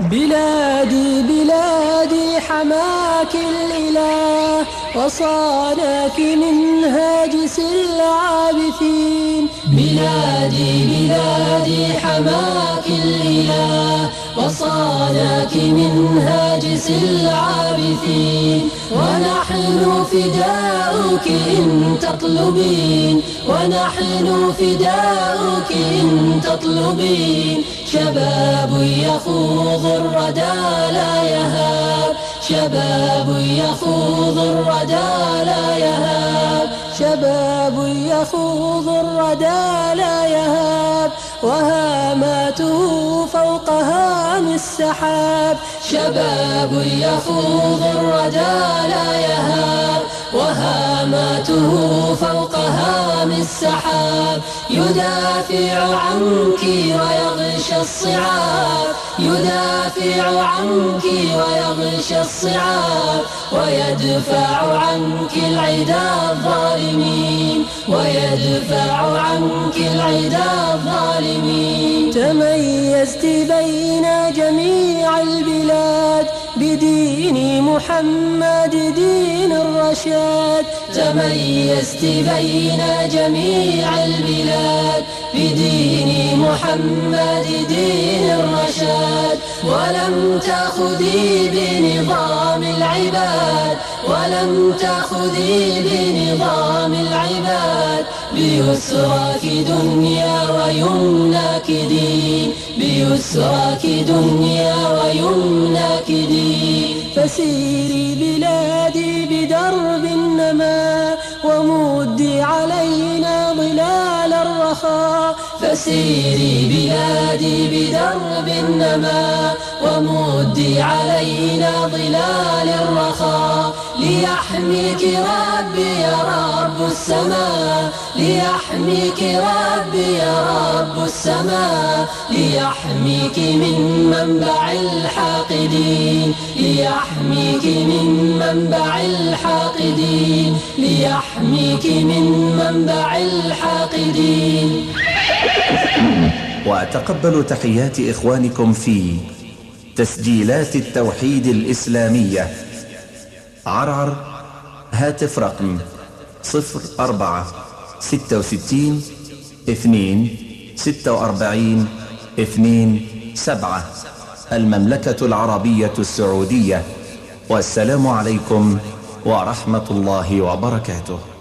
بلادي بلادي حماك الإله وصانك من هاجس العابثين. بلادي بلادي حماك الإله وصانك من هاجس العابثين ونحن فداؤك إن تطلبين ونحن فداؤك إن تطلبين. شباب يخوض الردى لا يهاب شباب يخوض الردى لا يهاب. شباب يخوض الردى لا يهاب وهاماته فوق هام السحاب شباب يخوض الردى لا يهاب وهاماته فوق هام السحاب يدافع عنك ويغشى الصعاب. يدافع عنك ويغشى الصعاب ويدفع عنك العدا الظالمين. ويدفع عنك العدا الظالمين. تميزت بين جميع البلاد بدين محمد دين الرشاد. تميزت بين جميع البلاد بدين محمد دين الرشاد. ولم تأخذي بنظام العباد. ولم تأخذي بنظام العباد. بيسرك دنيا ويمناك دين. بيسرك دنيا ويمناك دين. فسيري الرخاء فسيري بلادي بدرب النما ومدي علينا ظلال الرخاء ليحميك ربي يا رب السماء ليحميك ربي يا رب السماء ليحميك من منبع الحاقدين ليحميك من منبع الحاقدين ليحميك من منبع الحاقدين. وأتقبل تحيات إخوانكم في تسجيلات التوحيد الإسلامية. عرعر هاتف رقم صفر أربعة ستة وستين اثنين ستة وأربعين اثنين سبعة. المملكة العربية السعودية. والسلام عليكم ورحمة الله وبركاته.